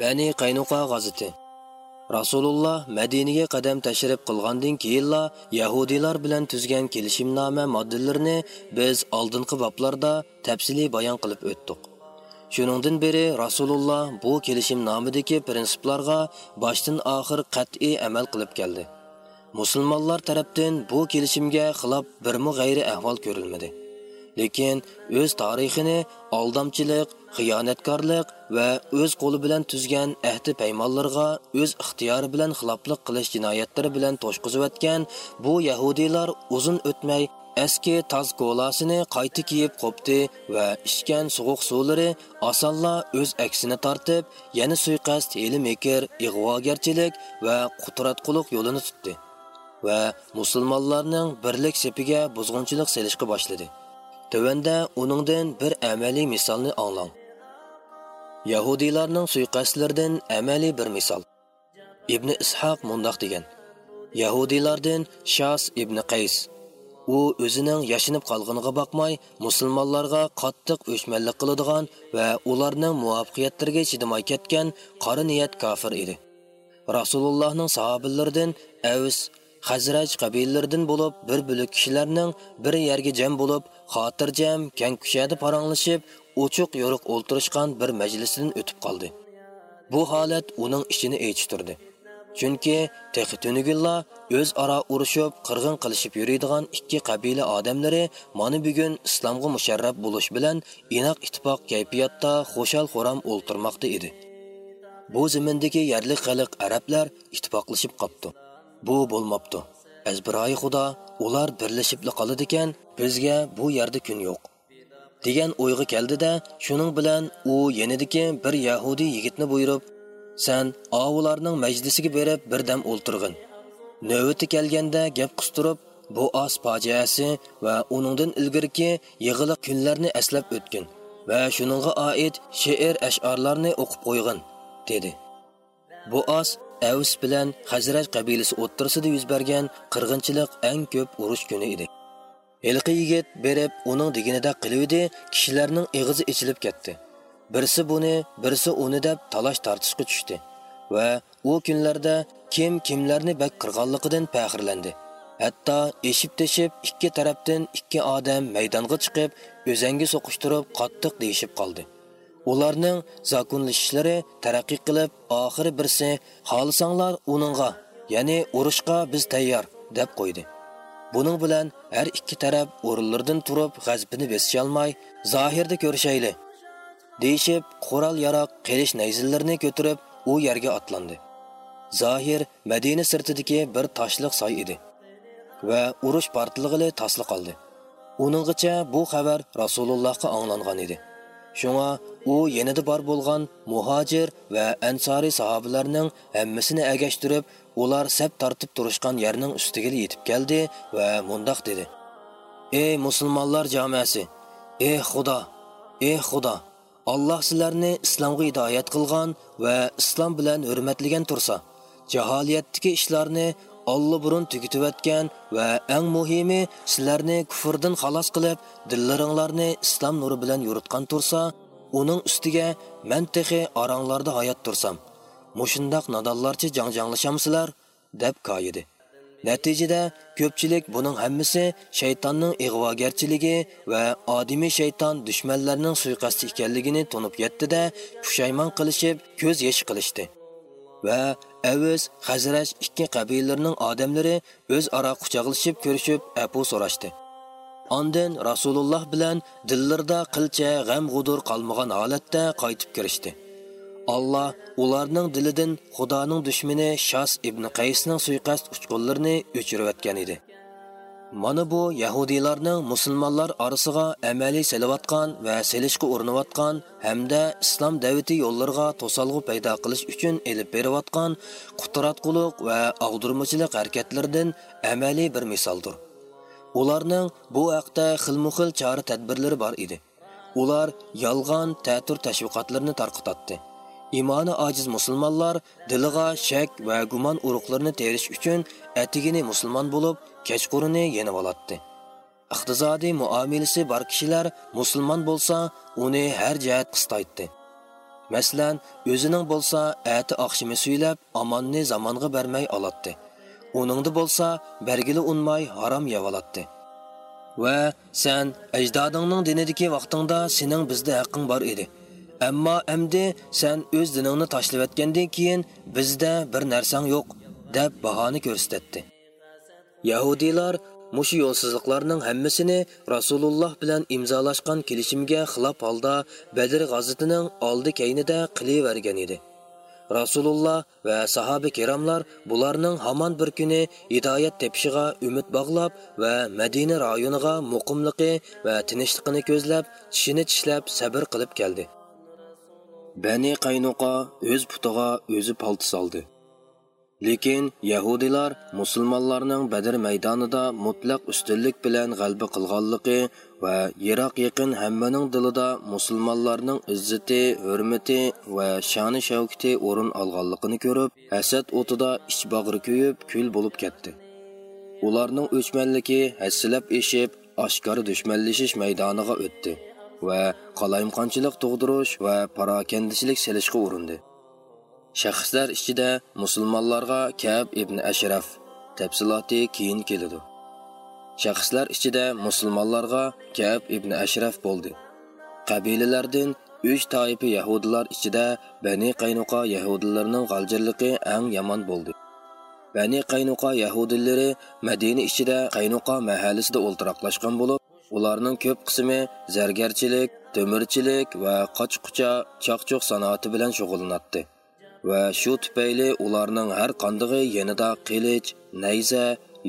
Bani Qaynuqa g'aziti Rasululloh Madinaga qadam tashrif qilgandan keyinla Yahudilar bilan tuzgan kelishimnoma moddalarini biz oldingi boblarda tafsiliy bayon qilib o'tdik. Shuningdan beri Rasululloh bu kelishimnomadagi prinsiplarga boshdan oxir qat'iy amal qilib keldi. Musulmonlar tarafdan bu kelishimga xilof birmu g'ayri ahvol ko'rilmadi. Lekin o'z tarixini aldamchilik xiyonatkorlik va o'z qo'li bilan tuzgan ahdi paymonlarga o'z ixtiyori bilan xiloflik qilish jinoyatlari bilan to'shqizayotgan bu yahudiylar uzun o'tmay eski toz kolasini qayta kiyib qopdi va ichgan sovuq suvlari osonla o'z aksini tortib yana suiqasd hili mekir ig'vogarchilik va qutratquliq yo'lini tutdi va musulmonlarning birlik sepiga buzg'unchilik selishga boshladi. Tövəndə uningdan bir amaliy misolni Яһудиларның Yahudiylarning әмәли amaliy bir misol. Ibn Ishoq дигән. degan. Шас ибн ibn Qays u o'zining yashinib qolganiga boqmay musulmonlarga qattiq o'chmanlik qiladigan va ularning muvaffaqiyatlariga кеткән ketgan ният niyat иде. edi. Rasulullohning sahobalaridan Avs, Xazraj qabilalaridan bo'lib bir bo'lik kishilarning bir yerga jam bo'lib xotirjam kang kushada paranglashib ochiq yo'riq o'ltirishgan bir majlisdan o'tib qoldi. Bu holat uning ishini echishtirdi chunki texi өз o'zaro urushib qirg'in qilishib yuradigan ikki qabila odamlari mana bugun islomga musharraf bo'lish bilan inoq ittifoq kayfiyatda хошал хорам o'ltirmoqda edi. Bu zamindagi yerlik xalq arablar ittifoqlashib qopdi bu bo'lmabdi. Azbiroyi xudo ular birlashib qoladi ekan bizga bu yerda kun yo'q. Degan o'yga keldida shuning bilan u yenidiki bir yahudiy yigitni buyurib san ovularning majlisiga berib birdam o'ltirg'in. Navbati kelganda gap qistirib bu os fojiasi va uningdan ilgirki yig'iliq kunlarni eslab o'tgin va shuningga oid she'r ashorlarni o'qib qo'yg'in dedi. Bu os Әвс bilan Xazraj qabilasi o'ttirsida yuz bergan qirg'inchilik eng ko'p urush kuni edi. Elqi yigit berib uning deganida qiluvdi, kishilarning eg'izi ichilib ketdi. Birisi buni, birisi uni deb talash tortishga tushdi va u kunlarda kim kimlarni bak qirg'onligidan faxrlandi. Hatto eshib-teshib ikki tarafdan ikki odam maydonga chiqib, o'zangi so'qishtirib qattiq deyishib qoldi. Ularning zakonlashishlari taraqqiy qilib oxiri birsi xohlasanglar uningga ya'ni urushga biz tayyor deb qo'ydi. Buning bilan har ikki taraf o'rinlaridan turib g'azbini besisholmay zohirda ko'rishayli deyishib qurol yaroq qilish nayzillarini ko'tarib u yerga otlandi. Zohir madina sirtidagi bir toshliq soy edi va urush portlig'ili tasli qoldi uninggacha bu xabar rasulullohga anglangan edi. Шуңа u yanada bor bo'lgan muhojir va ansoriy sahobalarning hammasini agashtirib, ular sap tortib turishgan yerning ustiga yetib keldi va mundoq dedi: "Ey musulmonlar jamoasi, ey Xudo, ey Xudo, Alloh sizlarni islomga hidoyat qilgan va islom bilan hurmatlagan tursa, jaholiyatdagi ishlarni Alloh burun tugitib va eng muhimi sizlarni kufrdan xalos qilib, dillaringlarni islom nuri bilan yuritgan tursa, uning ustiga men texi oranglarda hayot tursam, mushundoq nadonlarcha jangjanglashamsizlar deb koyidi. Natijada ko'pchilik buning hammasi shaytonning ig'vogarchiligi va odimiy shayton dushmanlarning suiqasdi ekanligini tunib yetdi-da, pushaymon qilishib, ko'z yesh qilishdi. Va Avs, Xazraj ikki qabilalarning odamlari o'zaro quchoqlashib ko'rishib, apu so'rashdi. Ondan Rasululloh bilan dillarda qilcha g'am g'udur qolmagan holatda qaytib kirishdi. Alloh ularning dilidan Xudoning dushmani Shas ibn Qaysning suiqasd uchqunlarini o'chirayotgan edi. Mana bu Yahudiylarning musulmonlar orasiga amaliy selayotgan va selishga urinayotgan hamda islom davlati yo'llariga to'salg'u paydo qilish uchun elib berayotgan qutratquliq va og'dirmachilik harakatlaridan amaliy bir misoldir. Ularning bu haqda xilmu-xil chora tadbirlari bor edi. Ular yolg'on ta'tur tashviqotlarini tarqatotdi Imoni ojiz musulmonlar diliga shak va gumon urug'larini terish uchun atigini musulmon bo'lib, kechquruni yenib oladi. iqtisodiy muomalasi bor kishilar musulmon bo'lsa, uni har jihat qistaydi. masalan o'zining bo'lsa ati oqshimi suylab omonni zamonga bermay olatdi uningda bo'lsa bergili unmay harom yevolatdi va sen ajdodingning dinidagi vaqtingda sening bizda haqqing bor edi ammo endi sen o'z diningni tashlavatgandan keyin bizda bir narsang yo'q deb bahoni ko'rsatdi. Yahudiylar mushu yo'lsizliklarning hammasini rasululloh bilan imzolashgan kelishimga xilof holda badr g'azitining oldi keynida qilavergan edi. Rasululloh va sahoba kiromlar bularning hamon bir kuni hidoyat tepishiga umid bog'lab va madina rayoniga muqimligi va tinchligini ko'zlab tishini tishlab sabr qilib keldi. Bani qaynuqa o'z putiga o'zi palti soldi. Lekin yahudiylar musulmonlarning badr maydonida mutlaq ustunlik bilan g'alba qilganligi va yiroq yaqin hammaning dilida musulmonlarning izzati hurmati va shoni shavkati o'rin olganligini ko'rib hasad o'tida ich bag'ri kuyib kul bo'lib ketdi. Ularning o'chmanligi hassilab eshib oshkora dushmanlashish maydoniga o'tdi. Va qalaymqonchilik tug'dirish va parokandichilik selishga urindi. Shaxslar ichida musulmonlarga kab ibn ashraf tafsiloti keyin keladi. Shaxslar ichida musulmonlarga kab ibn ashraf bo'ldi. Qabilalardan uch toifa yahudilar ichida bani qaynuqa yahudilarining g'aljirligi eng yomon bo'ldi. Bani qaynuqa yahudilari madina ichida qaynuqa mahallasida o'ltiroqlashgan bo'lib ularning ko'p qismi zargarchilik temirchilik va qochqucha chaqchoq sanoati bilan shug'ullanadi. Va shu tufayli ularning har qandig'i yanada qilich nayza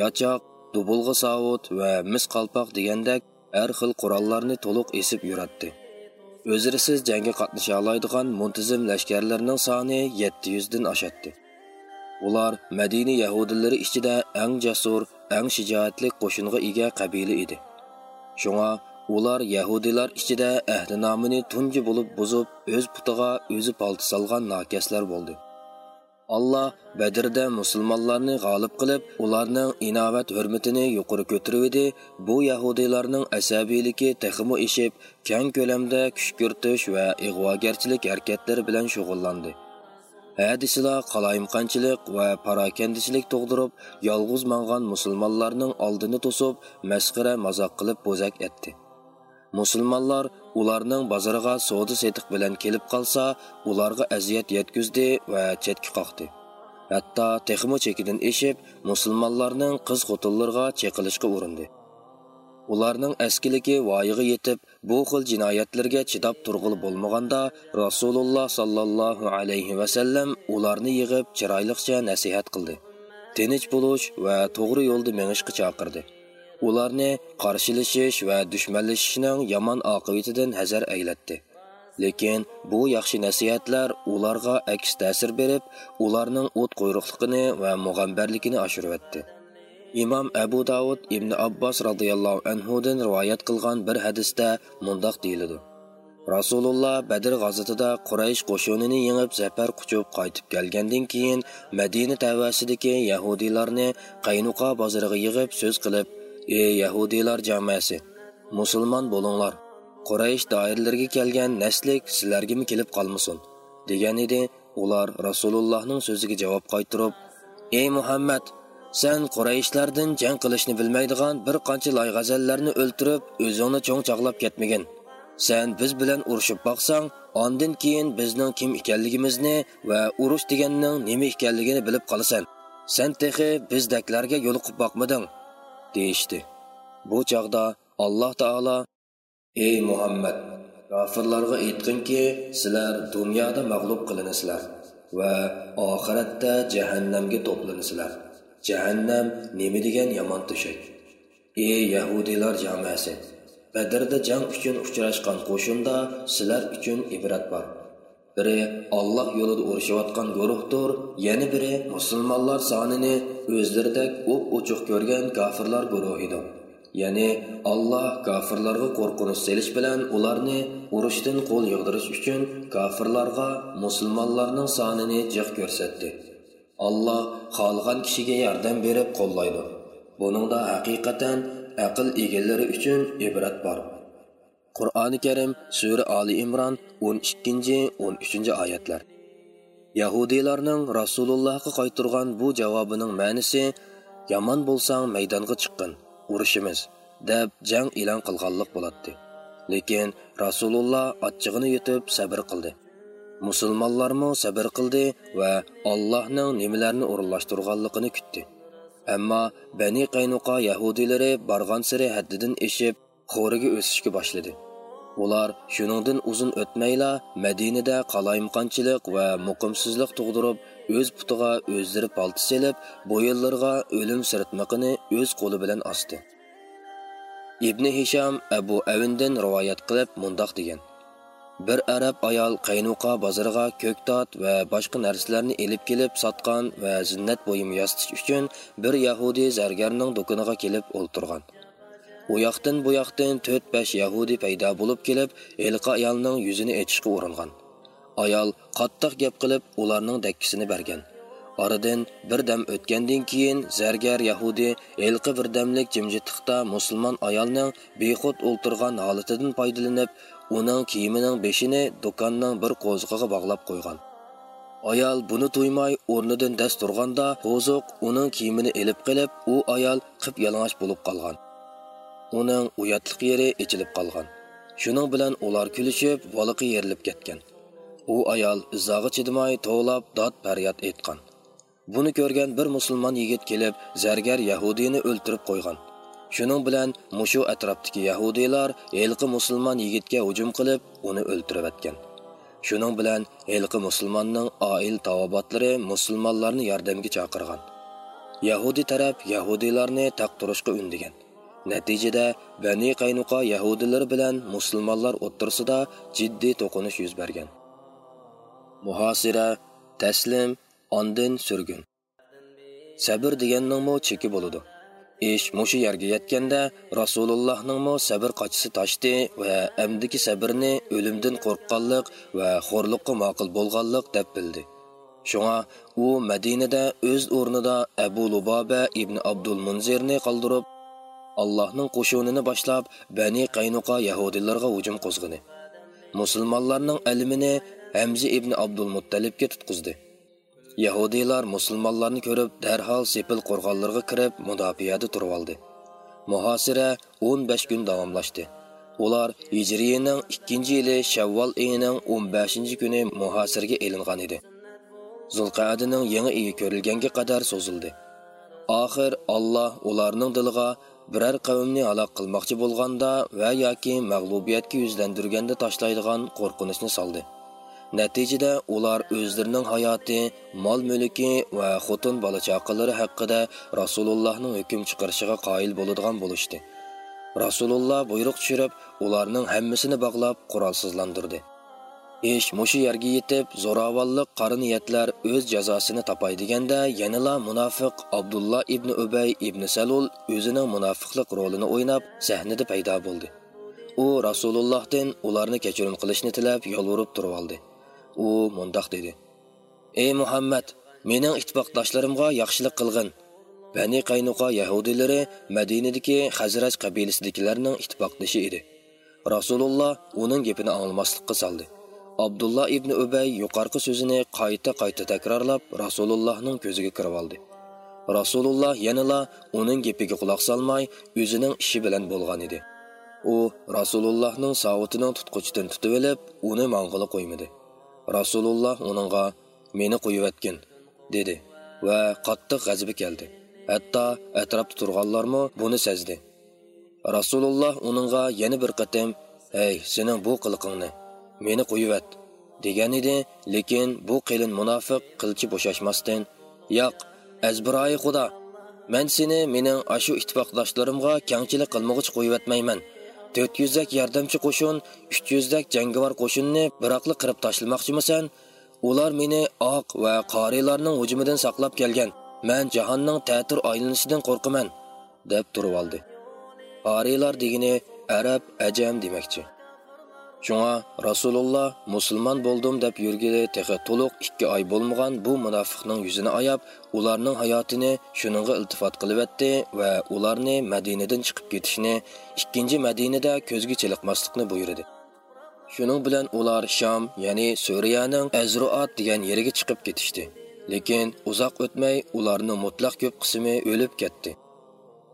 yochoq dubulg'i savut va mis qalpoq degandek har xil qurollarni to'liq esib yuratdi. O'zirisiz jangga qatnasha oladigan muntizim lashkarlarning soni 700 dan oshadi. Ular madina yahudilari ichida eng jasur eng shijoatli qo'shinga ega qabila edi. Шуңа ular yahudiylar ichida ahdinomini tunji bo'lib buzib o'z putiga o'zi palti solgan nokaslar bo'ldi alloh badrda musulmonlarni g'olib qilib ularning inovat hurmatini yuqori ko'tarib edi bu yahudiylarning asabiyligi texmo eshib keng ko'lamda kuch kiritish va ig'vogarchilik harakatlari bilan shug'ullandi hadislar qaloyimqanchilik va parokandichilik tug'dirib yolg'iz mangan musulmonlarning oldini to'sib masxara mazoq qilib bo'zak etdi musulmonlar ularning bozoriga savdo setiq bilan kelib qolsa ularga aziyat yetkazdi va chetga qoqdi hatto texmo chekidan eshib musulmonlarning qiz xotinlarga chekilishga urindi ularning askiligi voyiga yetib bu xil jinoyatlarga chidab turg'il bo'lmaganda rasululloh sollallohu alayhi vasallam ularni yig'ib chiroyliqcha nasihat qildi. Tinch bo'lish va to'g'ri yo'lda mengishga chaqirdi. Ularni qarshilashish va dushmanlashishning yomon oqibatidan hazar aylatdi. Lekin bu yaxshi nasihatlar ularga aks ta'sir berib ularning o't quyruqligini va mug'ambarligini oshiribdi imom abu davud ibn abbos roziyallohu anhudan rivoyat qilgan bir hadisda mundoq deyiladi. Rasululloh badr g'azotida quraysh qo'shinini yengib zafar quchib qaytib kelgandan keyin madina tavasidagi yahudiylarni qaynuqa bozoriga yig'ib so'z qilib ey yahudiylar jamoasi musulmon bo'linglar. Quraysh doiralariga kelgan naslik sizlargami kelib qolmasin? degan edi. Ular rasulullohning so'ziga javob qaytirib ey muhammad sen qurayishlardan jang qilishni bilmaydigan bir qancha loyg'azallarni o'ltirib o'zingni cho'ng chaqlab ketmagin sen biz bilan urushib boqsang ondan keyin bizning kim ekanligimizni va urush deganning nima ekanligini bilib qolasan. Sen texi bizdaklarga yo'liqib boqmading deyishdi. Bu chog'da alloh taolo ey muhammad kofirlarga aytqinki sizlar dunyoda mag'lub qilinasizlar va oxiratda jahannamga to'planasizlar. Jahannam nima degan yomon to'shak ey yahudiylar jamoasi badrda jang uchun uchrashgan qo'shinda sizlar uchun ibrat bor biri olloh yo'lida urushayotgan guruhdir yana biri musulmonlar sonini o'zlaridek o'p ochiq ko'rgan kofirlar guruhidir ya'ni alloh kofirlarga qo'rqinish selish bilan ularni urushdan qo'l yig'dirish uchun kofirlarga musulmonlarning sonini jiq ko'rsatdi alloh xohlagan kishiga yordam berib qo'llaydi. Buningda haqiqatan aql egalari uchun ibrat bor. Qur'oni karim sura oli imron 12-13 oyatlar. Yahudiylarning rasulullohga qaytirgan bu javobining ma'nisi yomon bo'lsang maydonga chiqqin urushimiz deb jang e'lon qilganlik bo'ladi. Lekin rasululloh achchig'ini yutib sabr qildi. Musulmonlarmi sabr qildi va allohning nimalarni o'rinlashtirganligini kutdi. Ammo bani qaynuqa yahudiylari borgan siri haddidan eshib xo'riga o'sishga boshladi. Ular shuningdan uzun o'tmayla madinada qalaymqanchilik va muqimsizlik tug'dirib o'z putiga o'zlari palti selib bo'yinlarga o'lim sirtmiqini o'z qo'li bilan osdi. Ibn hisham abu Avindan rivoyat qilib mundoq degan. Bir arab ayol qaynuqa bozoriga ko'ktot va boshqa narsalarni elib kelib sotgan va zinnat bo'yimi yostish uchun bir yahudiy zargarning do'koniga kelib o'ltirgan. U yoqdan bu yoqdan to'rt besh yahudiy paydo bo'lib kelib elqa ayolning yuzini etishga uringan. Ayol qattiq gap qilib ularning dakkisini bergan. Oradan bir dam o'tgandan keyin zargar yahudi elqi birdamlik jimjitliqda musulmon ayolning bexud o'ltirgan holatidan foydalanib uning kiyimining beshini do'konning bir qo'ziqiga bog'lab qo'ygan ayol buni to'ymay o'rnidan dast turganda qo'ziq uning kiyimini ilib qilib u ayol qip yalang'och bo'lib qolgan uning uyatliq yeri ichilib qolgan shuning bilan ular kulishib voliqi yerilib ketgan u ayol izog'i chidamay tovlab dod faryod aytgan buni ko'rgan bir musulmon yigit kelib zargar yahudiyni o'ltirib qo'ygan shuning bilan mushu atrofdagi yahudiylar elqi musulmon yigitga hujum qilib uni o'ltirib shuning bilan elqi musulmonning oil tavobatlari musulmonlarni yordamga chaqirgan. Yahudiy taraf yahudiylarni taqtirishga undigan. Natijada bani qaynuqa yahudiylar bilan musulmonlar o'ttirsida jiddiy to'qinish yuz bergan. Muhosira taslim ondin surgun. Sabr deganning cheki bo'ladi ish mushu yerga yetganda rasulullohningmi sabr qochisi toshdi va amdiki sabrni o'limdan qo'rqqanlik va xo'rliqqa ma'qul bo'lganlik deb bildi. Shunga u madinada o'z o'rnida abu luboba ibn abdul munzirni qoldirib allohning qo'shunini boshlab bani qaynuqa yahudiylarga hujum qo'zg'ini musulmonlarning ilmini hamzi ibn abdul muttalibga tutqizdi. Yahudiylar musulmonlarni ko'rib darhol sepil qo'rg'onlarga kirib mudofiada turib oldi muhosira 15 kun davomlashdi. Ular hijriyaning 2 yili shavvol oyining 15 kuni muhosirga elingan edi. Zulqadining yangi iyi ko'rilganga qadar so'zildi oxir alloh ularning diliga biror qavmni halok qilmoqchi bo'lganda va yoki mag'lubiyatga yuzlandirganda tashlaydigan qo'rqinchni soldi. Natijada ular o'zlarining hayoti, mol mulki va xotin bola chaqalari haqida Rasulullohning hukm chiqarishiga qoyil bo'ladigan bo'lishdi. Rasululloh buyruq tushirib, ularning hammasini bog'lab qurolsizlantirdi. Ish mushu yerga yetib, zo'ravonlik qora niyatlar o'z jazosini topay deganda, yanala munofiq Abdullah ibn Ubay ibn Salul o'zining munofiqlik rolini o'ynab, sahnada paydo bo'ldi. U Rasulullohdan ularni kechirim qilishni tilab, yolvorib turib oldi. U mundoq dedi. Ey muhammad mening ittifoqdoshlarimga yaxshilik qilgin. Bani qaynuqa yahudiylari madinadagi hazraj qabilasidagilarning ittifoqdoshi edi. Rasululloh uning gapini anglamaslikqa soldi. Abdulloh ibn ubay yuqorqi so'zini qayta qayta takrorlab rasulullohning ko'ziga kirib oldi. Rasululloh yanala uning gapiga quloq solmay o'zining ishi bilan bo'lgan edi. U rasulullohning savutining tutquchidan tutib olib uni mong'ili qo'ymadi. Rasululloh uningga meni qo'yivatgin dedi va qattiq g'azbi keldi. Hatto atrofda turganlarmi buni sezdi. Rasululloh uningga yana bir qatim ey sening bu qiliqingni meni qo'yivat degan edi lekin bu qilin munofiq qilchi bo'shashmasdan yo'q azbiroyi xudo man seni mening ashu ittifoqdoshlarimga kangchilik qilmoqchi qo'yivatmayman to'rt yuzdak yordamchi qo'shin uch yuzdak jangovar qo'shinni biroqli qirib tashlamoqchimisan ular meni oq va qorilarning hujumidan saqlab kelgan. Man jahonning ta'tir aylanishidan qo'rqaman deb turib oldi. Qoriylar degani arab ajam demakchi Шуңа Расулулла musulmon bo'ldim deb yurgili texi to'liq 2 oy bo'lmagan bu munofiqning yuzini ayab, ularning hayotini shuningga iltifot qilibdi va ularni Madinadan chiqib ketishni, ikkinchi Madinada ko'zga chiliqmaslikni buyurdi. Shuning bilan ular Sham, ya'ni Suriyaning Azruat degan yeriga chiqib ketishdi. Lekin uzoq o'tmay ularning mutlaq ko'p qismi o'lib ketdi.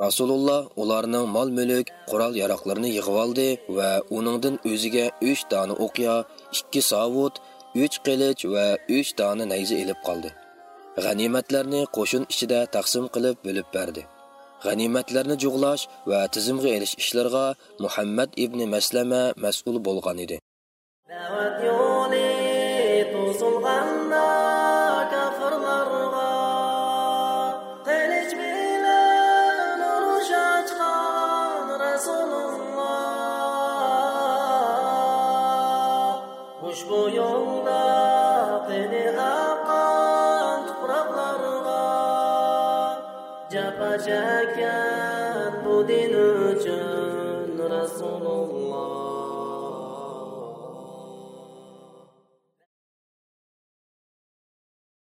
Rasululloh ularning mol-mulk, qurol-yaroqlarini yig'ib oldi va uningdan o'ziga 3 dona o'qiyo 2 savut, 3 qilich va 3 dona nayza elib qoldi. G'animatlarni qo'shin ichida taqsim qilib bo'lib berdi. G'animatlarni jug'lash va tizimga elish ishlariga Muhammad ibn Maslama mas'ul bo'lgan edi.